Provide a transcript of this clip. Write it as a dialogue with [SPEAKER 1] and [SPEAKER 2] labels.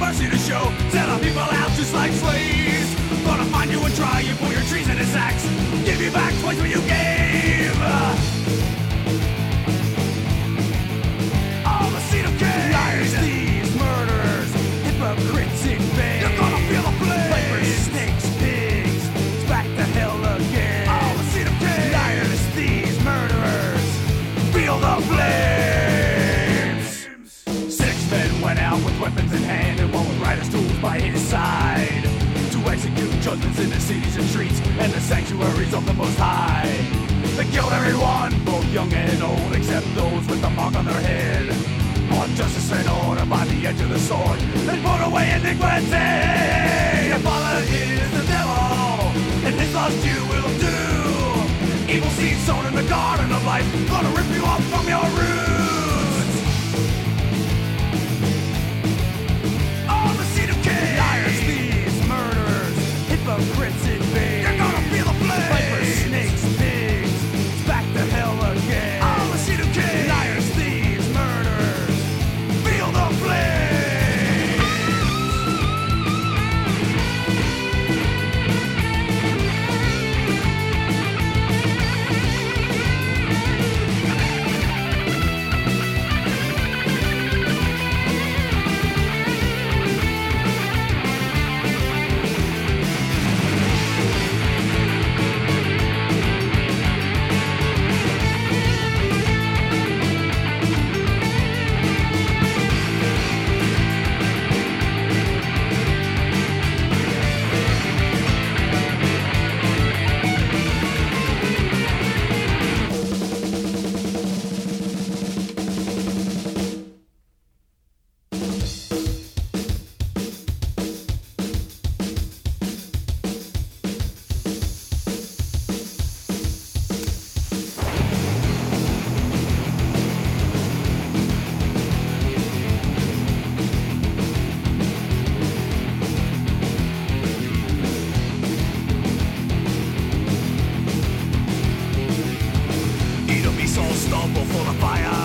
[SPEAKER 1] mercy to show. Set our people out just like slaves. Gonna find you and try you for your treasonous acts. Give you back twice what you in the cities and streets and the sanctuaries of the Most High. They killed everyone, both young and old, except those with the mark on their head. On justice and order by the edge of the sword, they put away iniquity. Hypocrites in vain. It'll